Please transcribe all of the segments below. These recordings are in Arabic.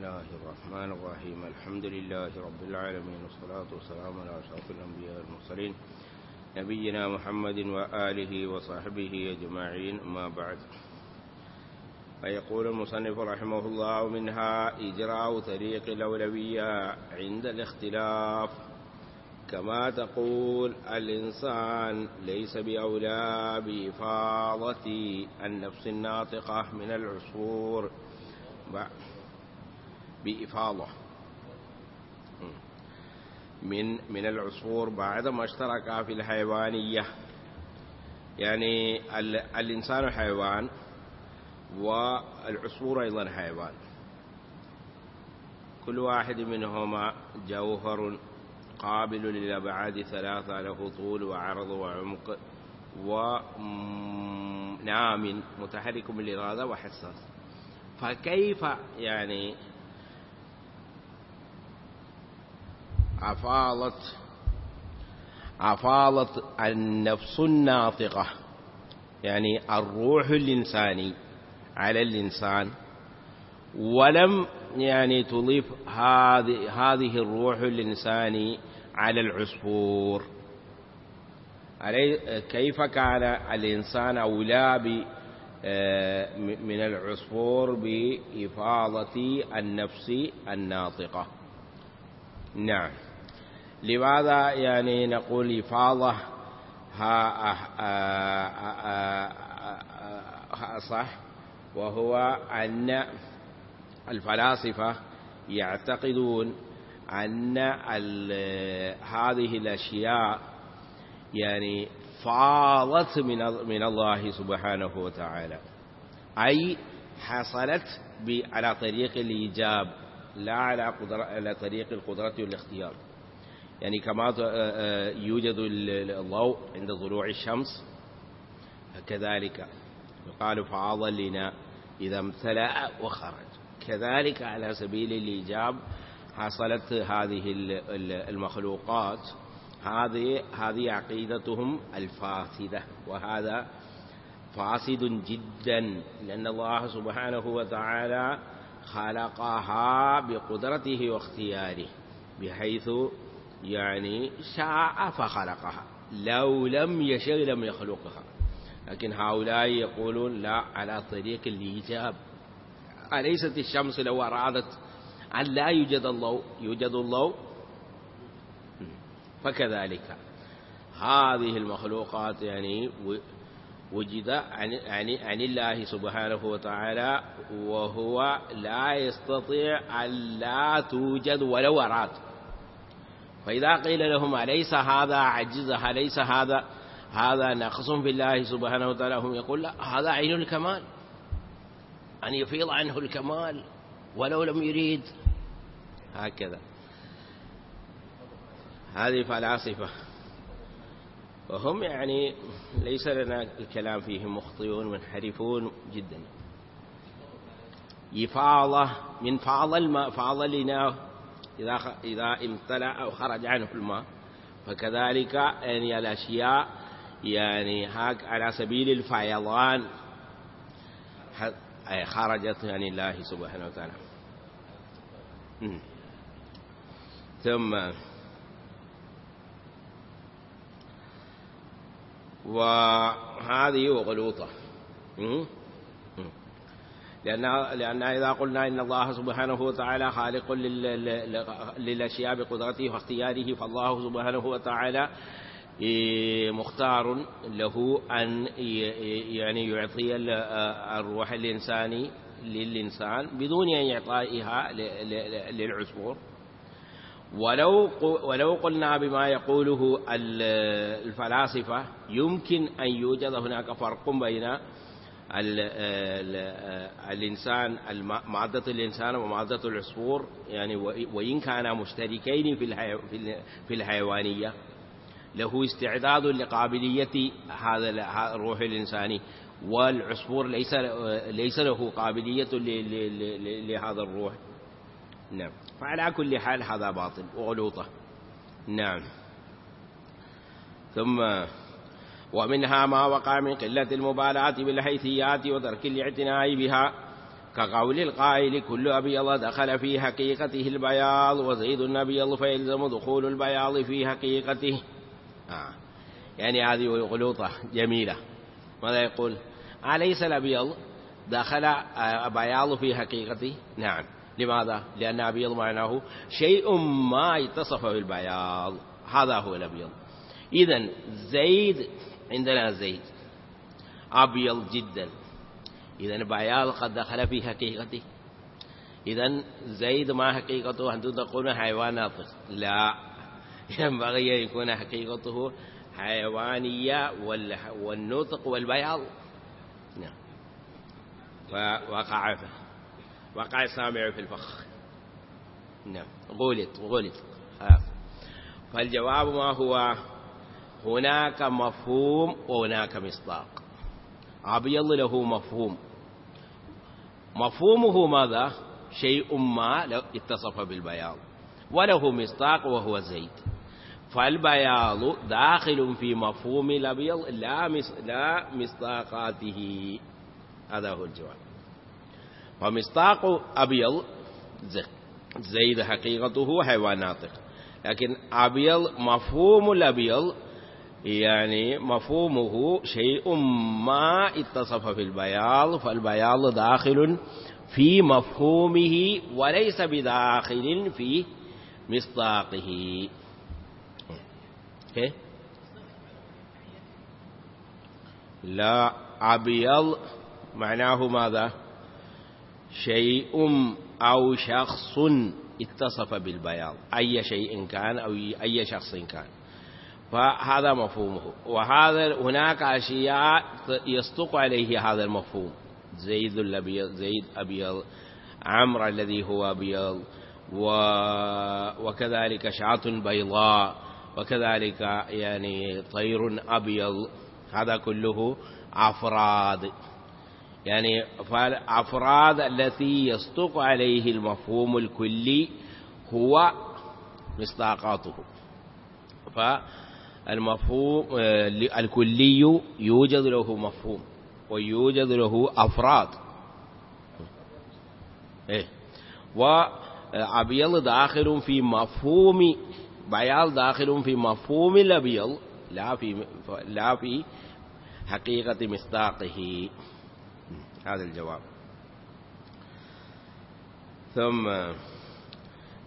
الله الرحمن الرحيم الحمد لله رب العالمين والصلاة والسلام على أشرف الأنبياء والمرسلين نبينا محمد وآله وصحبه أجمعين ما بعد فيقول المصنف رحمه الله منها إجراء طريق الأولوية عند الاختلاف كما تقول الإنسان ليس بأولى بإفاضة النفس الناطقة من العصفور بإفاضة. من من العصفور بعد ما اشترك في الحيوانية. يعني الإنسان حيوان والعصفور أيضا حيوان. كل واحد منهما جوهر قابل للأبعاد ثلاثة له طول وعرض وعمق ونام متحرك بالإرادة وحساس. فكيف يعني أفاضت أفاضت النفس الناطقة يعني الروح الإنساني على الإنسان. ولم يعني تضيف هذه هذه الروح الإنساني على العصفور. كيف كان الإنسان أولى من العصفور بإفاضة النفس الناطقة؟ نعم. لماذا يعني نقول إفاضة؟ ها, ها صح. وهو أن الفلاسفة يعتقدون أن هذه الأشياء يعني فاضت من من الله سبحانه وتعالى. أي حصلت على طريق الإيجاب لا على قدرة على طريق القدرة والاختيار. يعني كما يوجد الضوء عند طلوع الشمس كذلك يقال فاض لنا إذا امتلأ وخرج. كذلك على سبيل الإيجاب حصلت هذه المخلوقات. هذه هذه عقيدتهم الفاسدة وهذا فاسد جدا لأن الله سبحانه وتعالى خلقها بقدرته واختياره بحيث يعني شاء فخلقها. لو لم يشاء لم يخلقها. لكن هؤلاء يقولون لا على طريق الإيجاب. أليست الشمس لو أرادت أن لا يوجد الله يوجد الله؟ فكذلك. هذه المخلوقات يعني وجد عن, عن, عن الله سبحانه وتعالى وهو لا يستطيع أن لا توجد ولو أراد. فإذا قيل لهم أليس هذا عجز؟ أليس هذا هذا نقص في الله سبحانه وتعالى؟ هم يقول لا هذا عين الكمال. أن يفيض عنه الكمال ولو لم يريد. هكذا. هذه فلاسفة. وهم يعني ليس لنا الكلام فيهم مخطئون منحرفون جدا. يفاضة من فاض الماء فاض الإناء إذا إذا امتلأ أو خرج عنه الماء فكذلك يعني الأشياء يعني هاك على سبيل الفيضان. خرجت يعني الله سبحانه وتعالى. ثم وهذه غلوطة. لأن لأن إذا قلنا إن الله سبحانه وتعالى خالق للأشياء بقدرته واختياره فالله سبحانه وتعالى مختار له أن يعني يعطي الروح الإنساني للإنسان بدون أن يعطيها للعصفور ولو ولو قلنا بما يقوله الفلاسفة يمكن أن يوجد هناك فرق بين الإنسان مادة الإنسان ومادة العصفور يعني وإن كانا مشتركين في في الحيوانية. له استعداد لقابلية هذا الروح الإنساني. والعصفور ليس ليس له قابلية لهذا الروح. نعم. فعلى كل حال هذا باطل وغلوطة. نعم. ثم ومنها ما وقع من قلة المبالاة بالحيثيات وترك الاعتناء بها. كقول القائل كل أبيض دخل في حقيقته البياض وزيد أبيض فيلزم دخول البياض في حقيقته. آه. يعني هذه غلوطة جميلة. ماذا يقول؟ أليس الأبيض دخل آه، بياض في حقيقته؟ نعم. لماذا؟ لأن أبيض معناه شيء ما اتصف بالبياض. هذا هو الأبيض. إذا زيد عندنا زيد. أبيض جدا. إذا البياض قد دخل في حقيقته. إذا زيد ما حقيقته؟ أن تقول حيوان ناطق لا ينبغي أن يكون حقيقته حيوانية والنطق والبياض نعم. ووقع وقع السامع في الفخ. نعم. غلط غلط. فالجواب ما هو؟ هناك مفهوم وهناك مصداق. أبيض له مفهوم. مفهومه ماذا؟ شيء ما اتصف بالبياض. وله مصداق وهو زيد فالبياض داخل في مفهوم الأبيض لا لا مصداقاته. هذا هو الجواب. ومصداق أبيض زيد حقيقته حيوان ناطق. لكن أبيض مفهوم الأبيض يعني مفهومه شيء ما اتصف في البياض فالبياض داخل في مفهومه وليس بداخل في مصداقه. إيه؟ لا أبيض معناه ماذا؟ شيء أو شخص اتصف بالبياض أي شيء كان أو أي شخص كان. فهذا مفهومه. وهذا هناك أشياء يصدق عليه هذا المفهوم. زيد الأبيض زيد أبيض عمرو الذي هو أبيض و... وكذلك شاة بيضاء وكذلك يعني طير أبيض. هذا كله أفراد. يعني فالأفراد التي يصدق عليه المفهوم الكلي هو مصداقاته. فالمفهوم آه، الكلي يوجد له مفهوم ويوجد له أفراد. إيه. وأبيض داخل في مفهوم بياض داخل في مفهوم الأبيض لا في لا في حقيقة مصداقه. هذا الجواب. ثم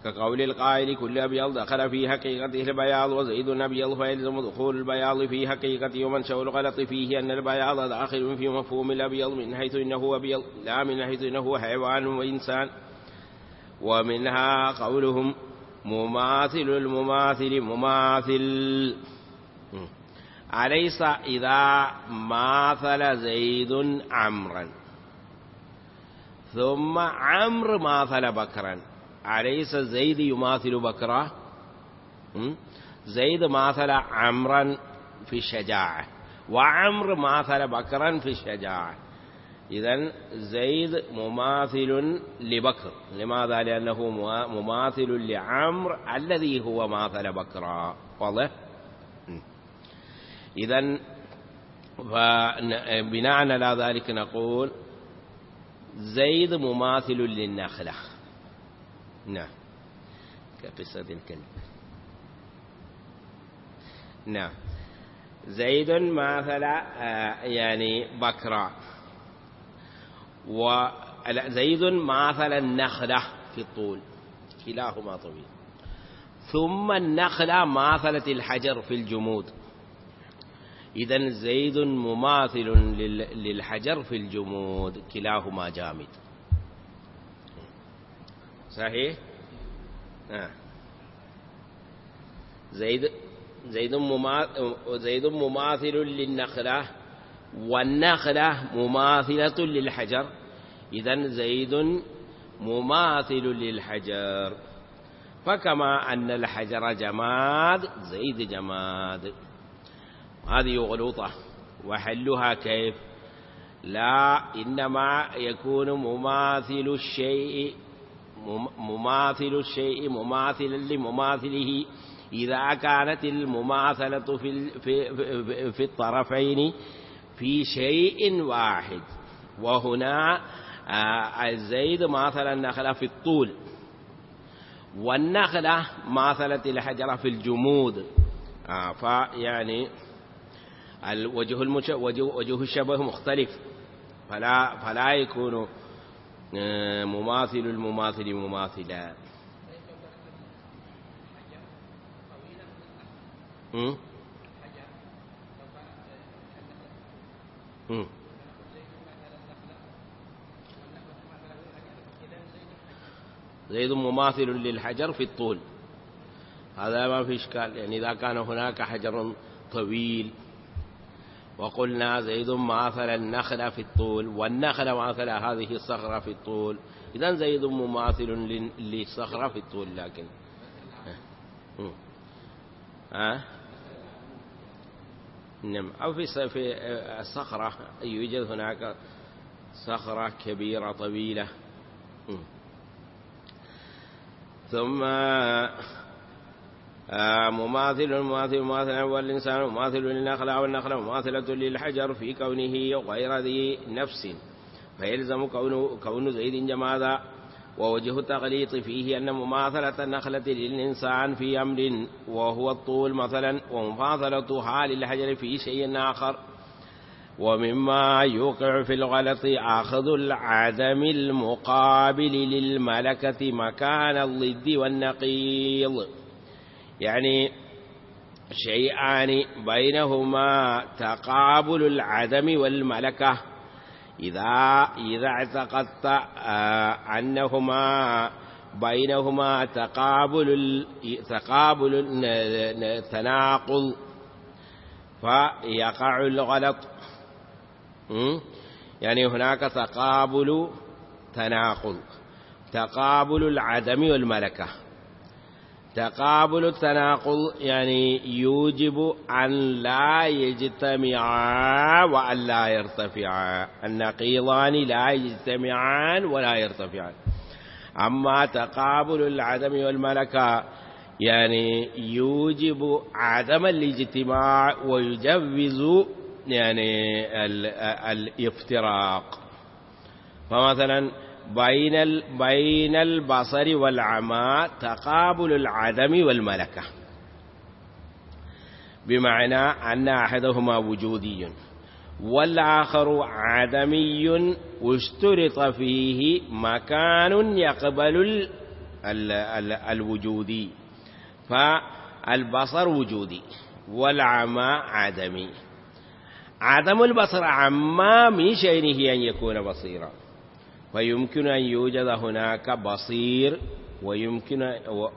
كقول القائل كل أبيض دخل في حقيقته البياض وزيد أبيض فيلزم دخول البياض في حقيقته ومنشأ الغلط فيه أن البياض داخل في مفهوم الأبيض من حيث إنه أبيض لا من حيث إنه حيوان وإنسان. ومنها قولهم مماثل المماثل مماثل. أليس إذا ماثل زيد عمرا؟ ثم عمرو ماثل بكرا. أليس زيد يماثل بكرا زيد ماثل عمرا في الشجاعة وعمر ماثل بكرا في الشجاعة. إذا زيد مماثل لبكر. لماذا؟ لأنه مماثل لعمر الذي هو ماثل بكرا واضح؟ إذا فبناء على ذلك نقول زيد مماثل للنخلة. نعم. كقصة الكلب نعم. زيد ماثل آه، يعني بكرة. وزيد ماثل النخلة في الطول. كلاهما طويل. ثم النخلة ماثلت الحجر في الجمود. إذا زيد مماثل للحجر في الجمود. كلاهما جامد. صحيح؟ آه. زيد زيد زيد مماثل للنخلة والنخلة مماثلة للحجر. إذا زيد مماثل للحجر. فكما أن الحجر جماد زيد جماد. هذه غلوطة. وحلها كيف؟ لا إنما يكون مماثل الشيء مماثل الشيء مماثلا لمماثله. إذا كانت المماثلة في, في, في, في الطرفين في شيء واحد. وهنا آه، زيد ماثل النخلة في الطول. والنخلة ماثلت الحجرة في الجمود. آه، فيعني. وجه... وجه الشبه مختلف. فلا فلا يكون مماثل المماثل مماثلا? زيد مماثل للحجر في الطول. هذا ما في إشكال يعني إذا كان هناك حجر طويل وقلنا زيد ماثل النخل في الطول والنخل ماثل هذه الصخرة في الطول. إذا زيد مماثل للصخرة في الطول لكن ها؟ نعم. أو في في الصخرة يوجد هناك صخرة كبيرة طويلة. ثم مماثل مماثل مماثل والإنسان مماثل للنخلة والنخلة مماثلة للحجر في كونه غير ذي نفس. فيلزم كون, كون زيد جمادا ووجه التغليط فيه أن مماثلة النخلة للإنسان في أمر وهو الطول مثلا ومفاضلتها للحجر في شيء آخر. ومما يوقع في الغلط أخذ العدم المقابل للملكة مكان الضد والنقيض. يعني شيئان بينهما تقابل العدم والملكة. إذا إذا اعتقدت آه، أنهما بينهما تقابل تقابل تناقض فيقع الغلط. يعني هناك تقابل تناقض تقابل العدم والملكة. تقابل التناقض يعني يوجب أن لا يجتمعا وأن لا يرتفعا. النقيضان لا يجتمعان ولا يرتفعان. أما تقابل العدم والملكة يعني يوجب عدم الاجتماع ويجوز يعني الافتراق. فمثلا بين بين البصر والعمى تقابل العدم والملكة. بمعنى أن أحدهما وجودي والآخر عدمي واشترط فيه مكان يقبل ال ال ال الوجودي. فالبصر وجودي والعمى عدمي. عدم البصر عما من شأنه أن يكون بصيرا. فيمكن أن يوجد هناك بصير ويمكن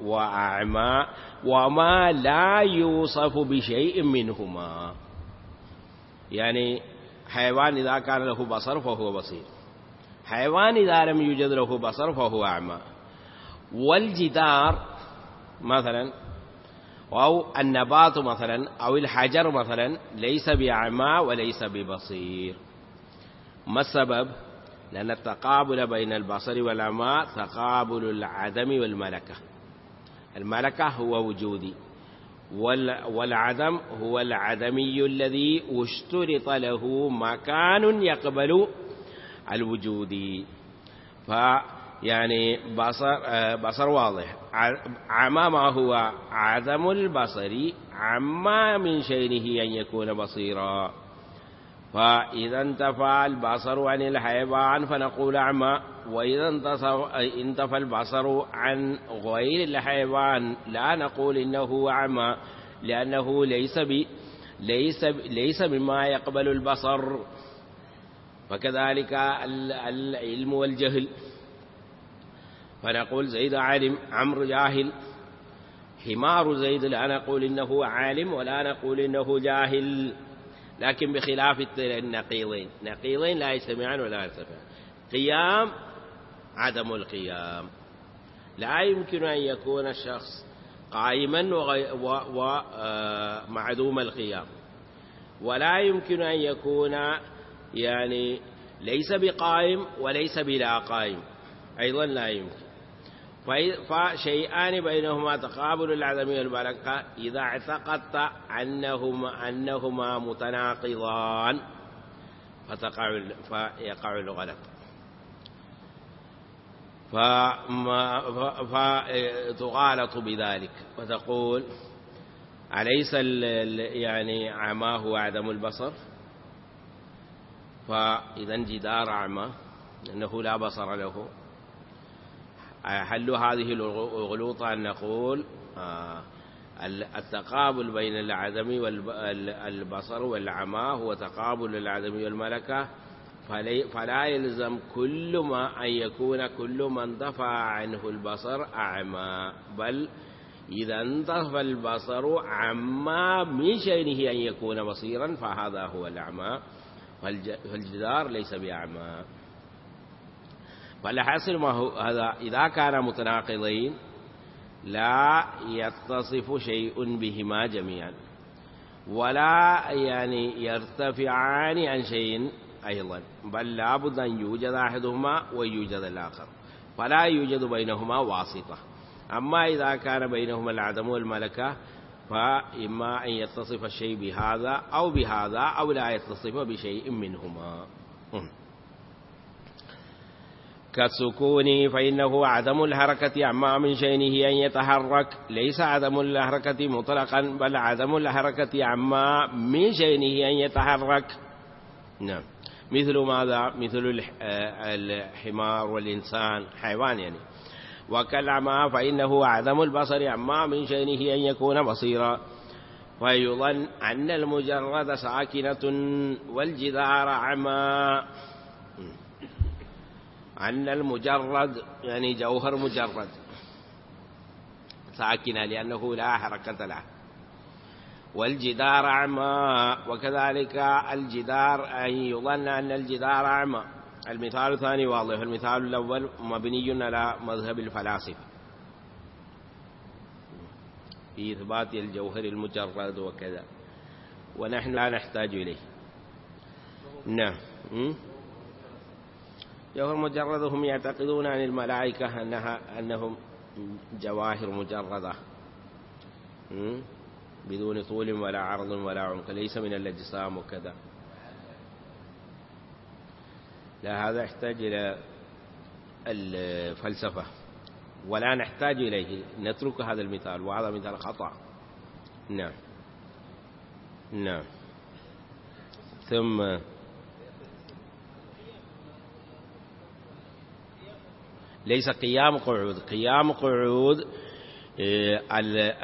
وأعمى وما لا يوصف بشيء منهما. يعني حيوان إذا كان له بصر فهو بصير. حيوان إذا لم يوجد له بصر فهو أعمى. والجدار مثلا أو النبات مثلا أو الحجر مثلا ليس بأعمى وليس ببصير. ما السبب؟ لأن التقابل بين البصر والعمى تقابل العدم والملكة. الملكة هو وجودي. والعدم هو العدمي الذي اشترط له مكان يقبل الوجود. فيعني بصر, بصر واضح. عما ما هو عدم البصر عما من شينه أن يكون بصيرا. فإذا انتفى البصر عن الحيوان فنقول أعمى وإذا انتفى البصر عن غير الحيوان لا نقول إنه أعمى لأنه ليس ب ليس ليس مما يقبل البصر. فكذلك العلم والجهل. فنقول زيد عالم عمرو جاهل. حمار زيد لا نقول إنه عالم ولا نقول إنه جاهل. لكن بخلاف النقيضين. نقيضين لا يجتمعان ولا يرتفعان. قيام عدم القيام. لا يمكن أن يكون الشخص قائما ومعدوم آه، القيام. ولا يمكن أن يكون يعني ليس بقائم وليس بلا قائم. أيضا لا يمكن. فشيئان بينهما تقابل العدم والبركة إذا اعتقدت أنهما, أنهما متناقضان فتقع فيقع الغلط فما فتغالط بذلك وتقول أليس يعني عماه هو عدم البصر؟ فإذا جدار أعمى أنه لا بصر له. حل هذه الغلوطة أن نقول آه، التقابل بين العدم والبصر والعمى هو تقابل العدم والملكة. فلا يلزم كل ما أن يكون كل من دفع عنه البصر أعمى. بل إذا انتفى البصر عما من شأنه أن يكون بصيرا فهذا هو الأعمى. فالجدار ليس بأعمى. فالحاصل ما هو هذا إذا كان متناقضين لا يتصف شيء بهما جميعا. ولا يعني يرتفعان عن شيء أيضا. بل لابد أن يوجد أحدهما ويوجد الآخر. فلا يوجد بينهما واسطة. أما إذا كان بينهما العدم والملكة فإما أن يتصف الشيء بهذا أو بهذا أو لا يتصف بشيء منهما. كالسكون فإنه عدم الحركة عما من شأنه أن يتحرك. ليس عدم الحركة مطلقا بل عدم الحركة عما من شأنه أن يتحرك. نعم. مثل ماذا؟ مثل الحمار والإنسان حيوان يعني. وكالعمى فإنه عدم البصر عما من شأنه أن يكون بصيرا. ويظن أن المجرد ساكنة والجدار عمى أن المجرد يعني جوهر مجرد. ساكنة لأنه لا حركة له. والجدار أعمى وكذلك الجدار أن يظن أن الجدار أعمى. المثال الثاني واضح المثال الأول مبني على مذهب الفلاسفة. في إثبات الجوهر المجرد وكذا. ونحن لا نحتاج إليه. نعم. مجرد هم يعتقدون عن الملائكة أنها أنهم جواهر مجردة. بدون طول ولا عرض ولا عمق. ليس من الأجسام وكذا. لا هذا يحتاج إلى الفلسفة. ولا نحتاج إليه. نترك هذا المثال وهذا مثال خطأ. نعم. نعم. ثم ليس قيام قعود. قيام قعود آه،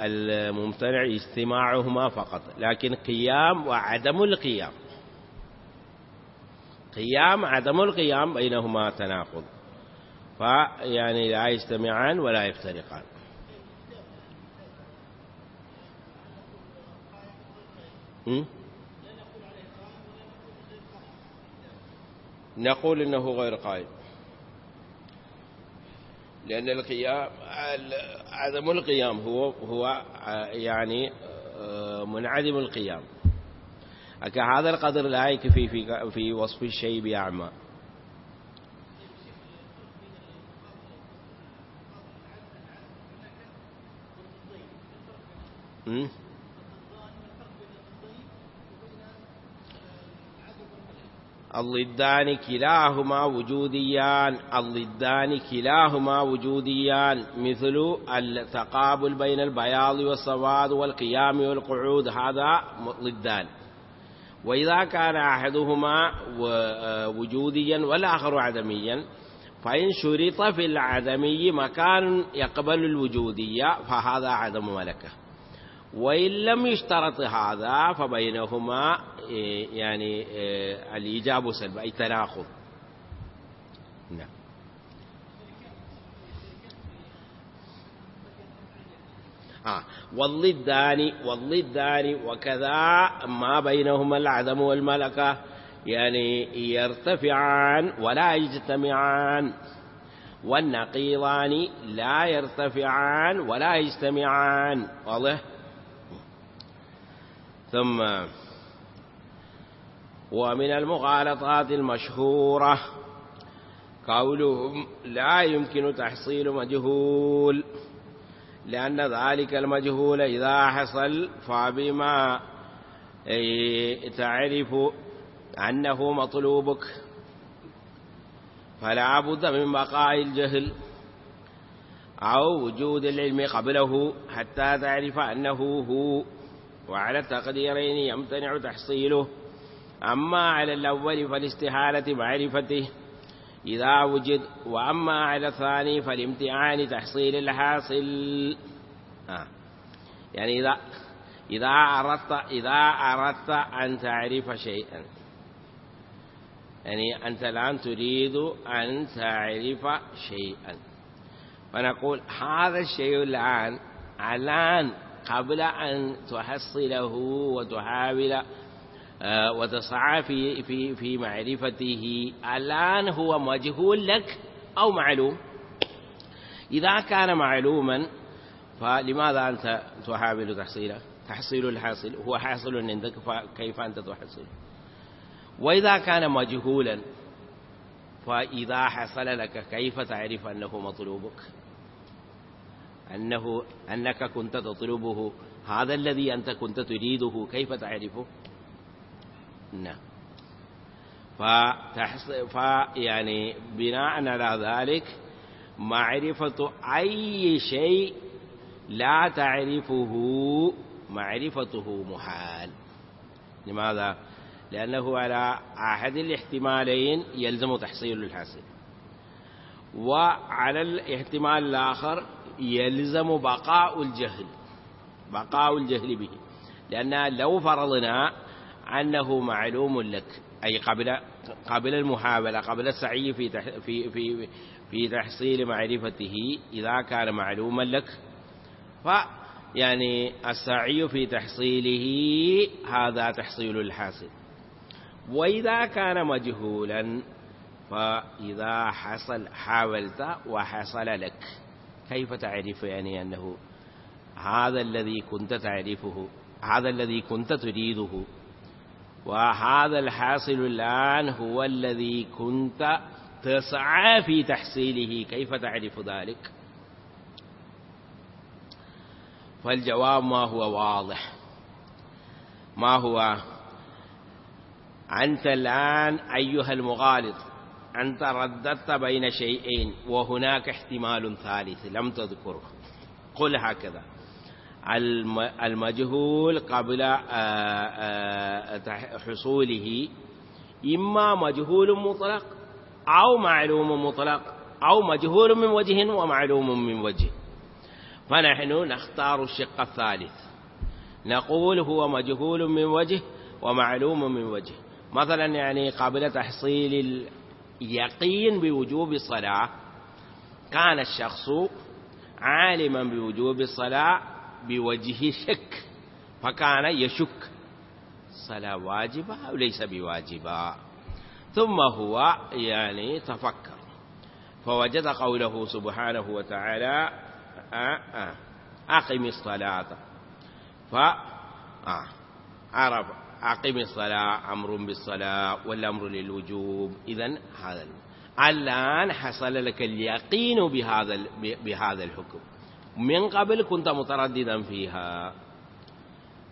الممتنع اجتماعهما فقط. لكن قيام وعدم القيام. قيام عدم القيام بينهما تناقض. فيعني لا يجتمعان ولا يفترقان. نقول إنه غير قائم. لأن القيام عدم القيام هو هو يعني آه، منعدم القيام. هذا القدر لا يكفي في في وصف الشيء بأعمى. الضدان كلاهما وجوديان الضدان كلاهما وجوديان. مثل التقابل بين البياض والسواد والقيام والقعود هذا ضدان وإذا كان أحدهما وجوديا والآخر عدميا فإن شرط في العدمي مكان يقبل الوجودية فهذا عدم ملكه. وإن لم يشترط هذا فبينهما إيه، يعني إيه، الإيجاب سلب أي تناقض. نعم. آه. والضدان والضدان وكذا ما بينهما العدم والملكة يعني يرتفعان ولا يجتمعان. والنقيضان لا يرتفعان ولا يجتمعان واضح؟ ثم ومن المغالطات المشهورة قولهم لا يمكن تحصيل مجهول لأن ذلك المجهول إذا حصل فبما تعرف أنه مطلوبك. فلا بد من بقاء الجهل أو وجود العلم قبله حتى تعرف أنه هو. وعلى التقديرين يمتنع تحصيله. أما على الأول فالاستحالة معرفته. إذا وجد وأما على الثاني فالامتعان تحصيل الحاصل. آه. يعني إذا إذا أردت إذا أردت أن تعرف شيئا. يعني أنت الآن تريد أن تعرف شيئا. فنقول هذا الشيء الآن الآن قبل أن تحصله وتحاول آه، وتسعى في في في معرفته. الآن هو مجهول لك أو معلوم. إذا كان معلوما فلماذا أنت تحاول تحصيله؟ تحصيل الحاصل هو حاصل عندك فكيف أنت تحصله؟ وإذا كان مجهولا فإذا حصل لك كيف تعرف أنه مطلوبك؟ أنه أنك كنت تطلبه. هذا الذي أنت كنت تريده. كيف تعرفه؟ نعم. فتحص... فيعني بناء على ذلك معرفة أي شيء لا تعرفه معرفته محال. لماذا؟ لأنه على أحد الاحتمالين يلزم تحصيل الحاصل. وعلى الاحتمال الآخر يلزم بقاء الجهل بقاء الجهل به. لأن لو فرضنا أنه معلوم لك أي قبل قبل المحاولة قبل السعي في في في في تحصيل معرفته إذا كان معلوما لك فيعني السعي في تحصيله هذا تحصيل الحاصل. وإذا كان مجهولا فإذا حصل حاولت وحصل لك. كيف تعرف يعني أنه هذا الذي كنت تعرفه هذا الذي كنت تريده وهذا الحاصل الآن هو الذي كنت تسعى في تحصيله كيف تعرف ذلك؟ فالجواب ما هو واضح. ما هو؟ أنت الآن أيها المغالط أنت رددت بين شيئين وهناك احتمال ثالث لم تذكره. قل هكذا. المجهول قبل حصوله إما مجهول مطلق أو معلوم مطلق أو مجهول من وجه ومعلوم من وجه. فنحن نختار الشق الثالث. نقول هو مجهول من وجه ومعلوم من وجه. مثلا يعني قبل تحصيل اليقين بوجوب الصلاة. كان الشخص عالما بوجوب الصلاة بوجه شك فكان يشك. الصلاة واجبة أو ليس بواجبة؟ ثم هو يعني تفكر. فوجد قوله سبحانه وتعالى آه، آه، أقم الصلاة. فعرف آه، أقم الصلاة أمر بالصلاة والأمر للوجوب. إذا هذا الآن حصل لك اليقين بهذا بهذا الحكم. من قبل كنت مترددا فيها.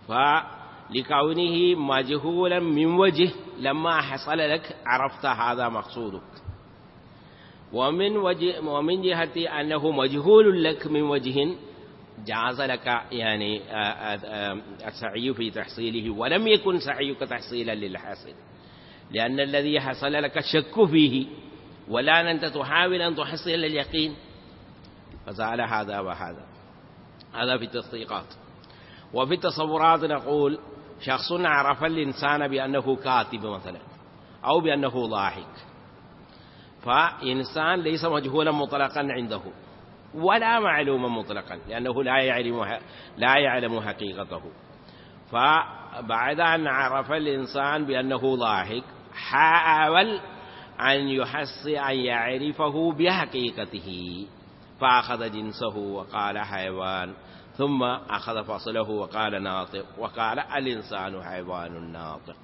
فلكونه مجهولا من وجه لما حصل لك عرفت هذا مقصودك. ومن وجه ومن جهة أنه مجهول لك من وجه جاز لك يعني السعي في تحصيله ولم يكن سعيك تحصيلا للحاصل. لأن الذي حصل لك الشك فيه ولا أنت تحاول أن تحصل اليقين فزال هذا وهذا. هذا في التصديقات وفي التصورات نقول شخص عرف الإنسان بأنه كاتب مثلا أو بأنه ضاحك. فإنسان ليس مجهولا مطلقا عنده. ولا معلوما مطلقا لأنه لا يعلم لا يعلم حقيقته. فبعد أن عرف الإنسان بأنه ضاحك حاول أن يحس أن يعرفه بحقيقته. فأخذ جنسه وقال حيوان ثم أخذ فصله وقال ناطق وقال الإنسان حيوان ناطق.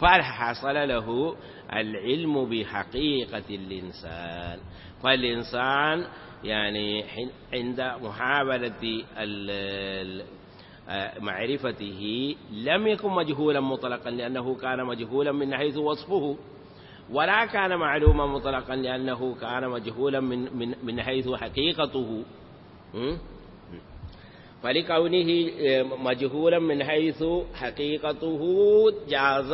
فحصل له العلم بحقيقة الإنسان. فالإنسان يعني عند محاولة معرفته لم يكن مجهولا مطلقا لأنه كان مجهولا من حيث وصفه ولا كان معلوما مطلقا لأنه كان مجهولا من, من, من حيث حقيقته. فلكونه مجهولا من حيث حقيقته جاز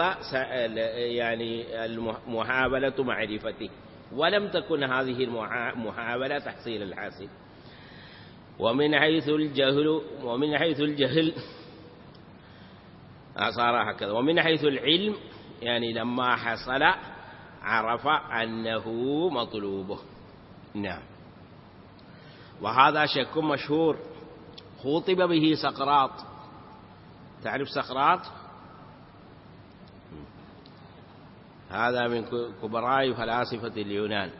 يعني المحاولة معرفته. ولم تكن هذه المحاولة تحصيل الحاصل ومن حيث الجهل ومن حيث الجهل صار هكذا. ومن حيث العلم يعني لما حصل عرف أنه مطلوبه. نعم. وهذا شك مشهور. خوطب به سقراط. تعرف سقراط؟ هذا من كبراء فلاسفة اليونان.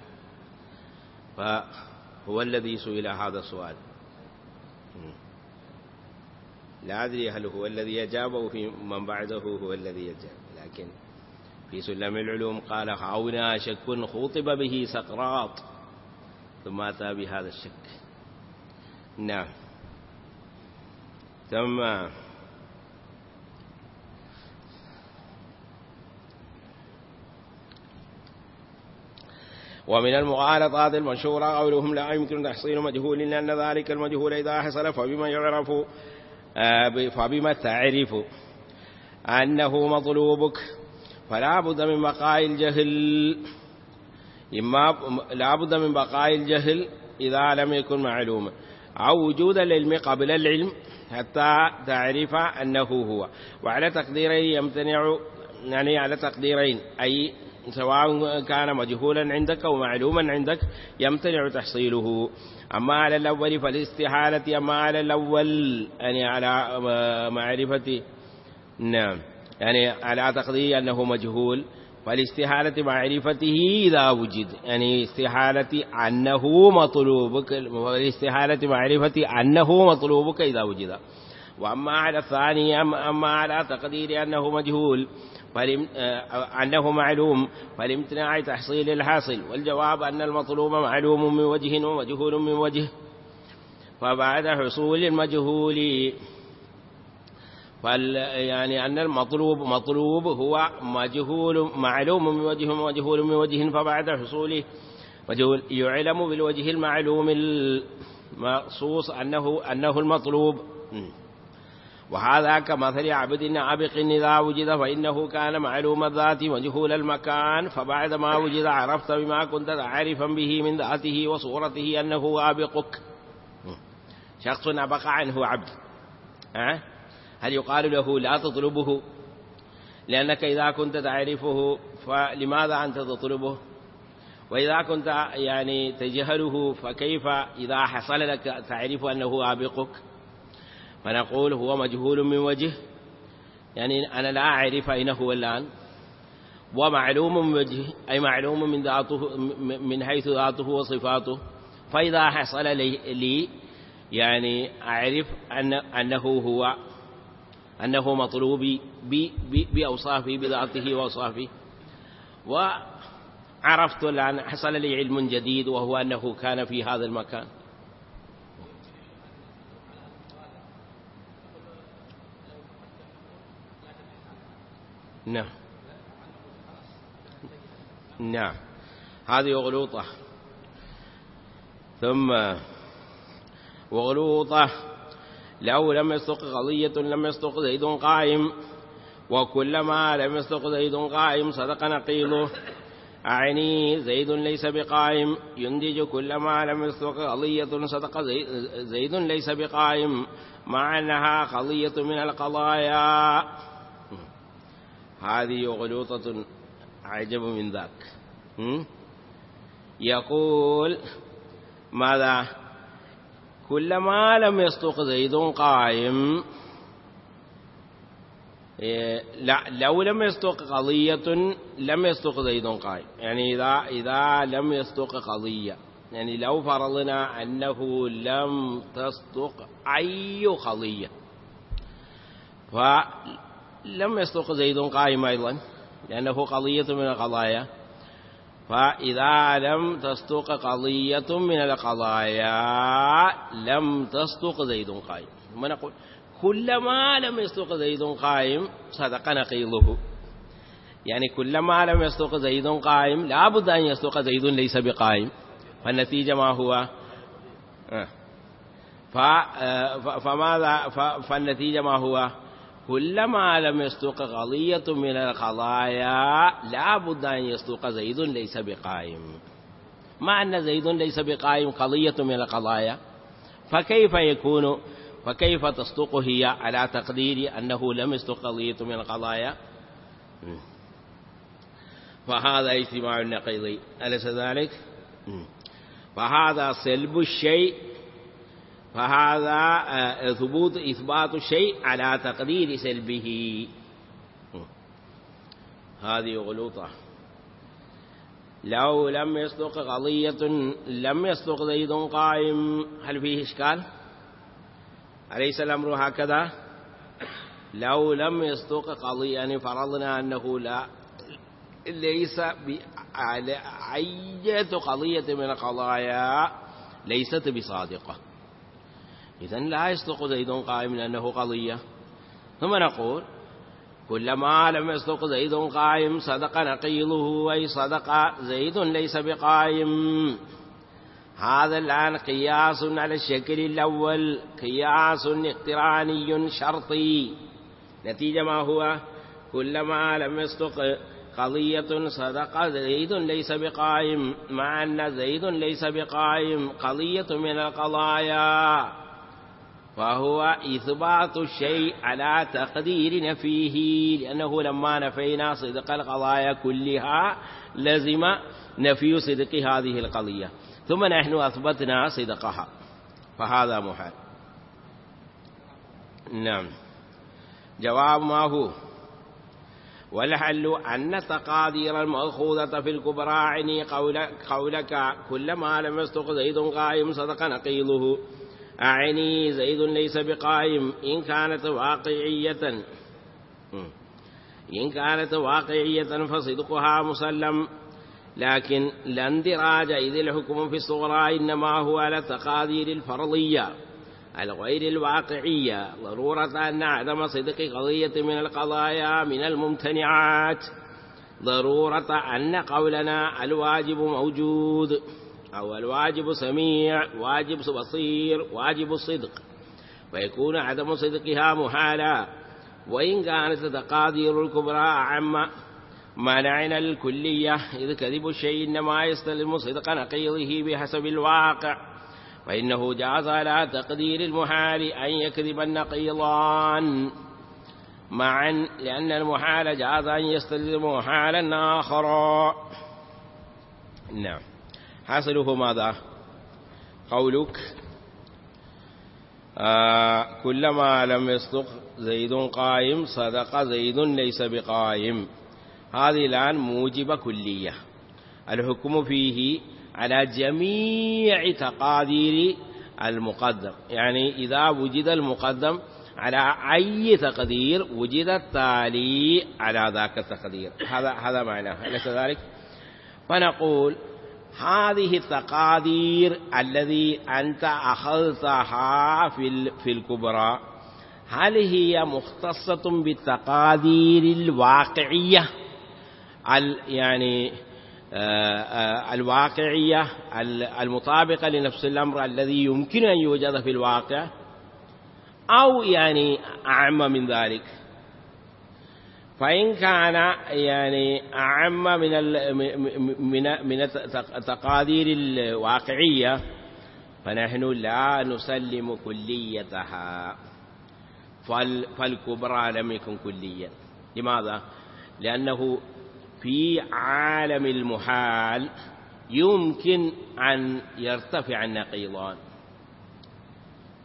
فهو الذي سئل هذا السؤال. لا أدري هل هو الذي أجاب أو في من بعده هو الذي أجاب لكن في سلم العلوم قال هاونا شك خوطب به سقراط. ثم أتى بهذا الشك. نعم. ثم ومن المغالطات المشهورة قولهم لا يمكن تحصيل مجهول لأن ذلك المجهول إذا حصل فبما يعرف فبما تعرف أنه مطلوبك. فلا بد من بقاء الجهل. إما لا بد من بقاء الجهل إذا لم يكن معلوما. أو وجود العلم قبل العلم. حتى تعرف أنه هو. وعلى تقديرين يمتنع يعني على تقديرين أي سواء كان مجهولا عندك أو معلوما عندك يمتنع تحصيله. أما على الأول فالاستحالة أما على الأول يعني على معرفة نعم يعني على تقدير أنه مجهول. فالاستحالة معرفته إذا وجد يعني استحالة أنه مطلوبك والاستحالة معرفة أنه مطلوبك إذا وجد. وأما على الثاني أما على تقدير أنه مجهول أنه معلوم فالامتناع تحصيل الحاصل والجواب أن المطلوب معلوم من وجه ومجهول من وجه. فبعد حصول المجهول فال يعني أن المطلوب مطلوب هو مجهول معلوم من وجه ومجهول من وجه فبعد حصوله مجهول يعلم بالوجه المعلوم المخصوص أنه أنه المطلوب. وهذا كمثل عبد عبق إذا وجد فإنه كان معلوم الذات مجهول المكان فبعد ما وجد عرفت بما كنت عارفا به من ذاته وصورته أنه عابقك شخص أبقى عنه عبد. أه؟ هل يقال له لا تطلبه؟ لأنك إذا كنت تعرفه فلماذا أنت تطلبه؟ وإذا كنت يعني تجهله فكيف إذا حصل لك تعرف أنه عابقك فنقول هو مجهول من وجه. يعني أنا لا أعرف أين هو الآن. ومعلوم من وجه أي معلوم من ذاته من حيث ذاته وصفاته. فإذا حصل لي يعني أعرف أن أنه هو أنه مطلوب بأوصافه بذاته وأوصافه. وعرفت الآن حصل لي علم جديد وهو أنه كان في هذا المكان. نعم. نعم. هذه غلوطة ثم وغلوطة لو لم يصدق قضية لم يصدق زيد قائم وكلما لم يصدق زيد قائم صدق نقيضه. أعني زيد ليس بقائم ينتج كلما لم يصدق قضية صدق زيد ليس بقائم. مع أنها قضية من القضايا. هذه غلوطة عجب من ذاك. يقول ماذا؟ كلما لم يصدق زيد قائم إيه، لا لو لم يصدق قضية لم يصدق زيد قائم. يعني إذا إذا لم يصدق قضية يعني لو فرضنا أنه لم تصدق أي قضية فلم يصدق زيد قائم أيضا لأنه قضية من القضايا. فإذا لم تصدق قضية من القضايا لم تصدق زيد قائم. ثم نقول كلما لم يصدق زيد قائم صدق نقيضه. يعني كلما لم يصدق زيد قائم لا بد أن يصدق زيد ليس بقائم. فالنتيجة ما هو؟ آه. فماذا؟ فالنتيجة ما هو؟ كلما لم يصدق قضية من القضايا لا بد أن يصدق زيد ليس بقائم. مع أن زيد ليس بقائم قضية من القضايا؟ فكيف يكون؟ فكيف تصدق هي على تقدير أنه لم يصدق قضية من القضايا؟ فهذا اجتماع النقيضين أليس ذلك؟ فهذا سلب الشيء فهذا آه، ثبوت إثبات الشيء على تقدير سلبه. هذه غلوطة. لو لم يصدق قضية لم يصدق زيد قائم هل فيه إشكال؟ أليس الأمر هكذا؟ لو لم يصدق قضية يعني فرضنا أنه لا ليس أي قضية من القضايا ليست بصادقة. إذا لا يصدق زيد قائم لأنه قضية. ثم نقول كلما لم يصدق زيد قائم صدق نقيضه أي صدق زيد ليس بقائم. هذا الآن قياس على الشكل الأول قياس اقتراني شرطي. نتيجة ما هو؟ كلما لم يصدق قضية صدق زيد ليس بقائم مع أن زيد ليس بقائم قضية من القضايا. فهو إثبات الشيء على تقدير نفيه لأنه لما نفينا صدق القضايا كلها لزم نفي صدق هذه القضية. ثم نحن أثبتنا صدقها. فهذا محال. نعم. جواب ما هو؟ والحل أن تقادير المأخوذة في الكبرى عني قولك كلما لم يصدق زيد قائم صدق نقيضه. أعني زيد ليس بقائم. إن كانت واقعية. إن كانت واقعية فصدقها مسلم. لكن لا اندراج إذ الحكم في الصغرى إنما هو على تقادير الفرضية. الغير الواقعية. ضرورة أن عدم صدق قضية من القضايا من الممتنعات. ضرورة أن قولنا الواجب موجود. أو الواجب سميع واجب بصير واجب الصدق ويكون عدم صدقها محالا. وإن كانت تقادير الكبرى أعم. منعنا الكلية. إذ كذب الشيء إنما يستلم صدق نقيضه بحسب الواقع. فإنه جاز على تقدير المحال أن يكذب النقيضان. معا لأن المحال جاز أن يستلزم محالا آخر نعم. حاصله ماذا؟ قولك. آه كلما لم يصدق زيد قائم صدق زيد ليس بقائم. هذه الآن موجب كلية. الحكم فيه على جميع تقادير المقدم. يعني إذا وجد المقدم على أي تقدير وجد التالي على ذاك التقدير. هذا هذا معناه. أليس ذلك؟ فنقول هذه التقادير الذي أنت أخذتها في في الكبرى هل هي مختصة بالتقادير الواقعية؟ يعني آه، آه، الواقعية المطابقة لنفس الأمر الذي يمكن أن يوجد في الواقع أو يعني أعم من ذلك؟ فإن كان يعني أعم من من من التقادير الواقعية فنحن لا نسلم كليتها. فالكبرى لم يكن كليا لماذا؟ لأنه في عالم المحال يمكن أن يرتفع النقيضان.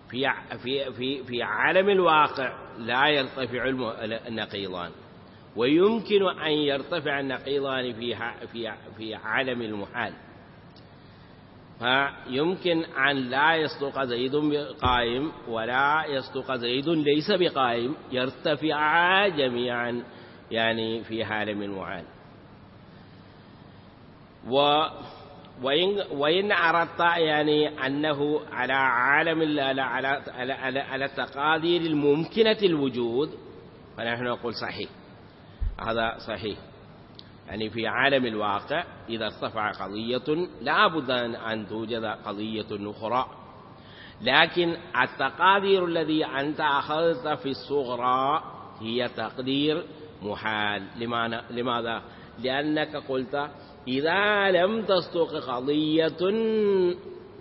في في في في عالم الواقع لا يرتفع النقيضان. ويمكن أن يرتفع النقيضان في في في عالم المحال. فيمكن أن لا يصدق زيد بقائم ولا يصدق زيد ليس بقائم يرتفعا جميعا يعني في عالم المحال. و وإن, وإن أردت يعني أنه على عالم على على على, على التقادير الممكنة الوجود فنحن نقول صحيح. هذا صحيح. يعني في عالم الواقع إذا ارتفع قضية لا بد أن توجد قضية أخرى. لكن التقادير الذي أنت أخذت في الصغرى هي تقدير محال. لماذا؟ لأنك قلت إذا لم تصدق قضية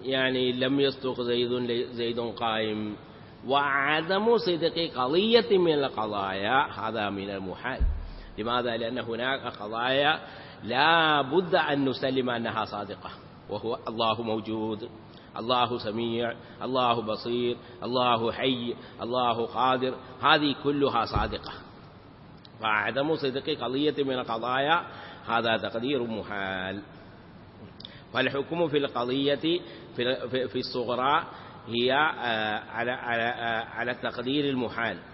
يعني لم يصدق زيد زيد قائم وعدم صدق قضية من القضايا هذا من المحال. لماذا؟ لأن هناك قضايا لا بد أن نسلم أنها صادقة وهو الله موجود الله سميع الله بصير الله حي الله قادر هذه كلها صادقة. فعدم صدق قضية من القضايا هذا تقدير محال. فالحكم في القضية في الصغرى هي آه، على على آه، على التقدير المحال.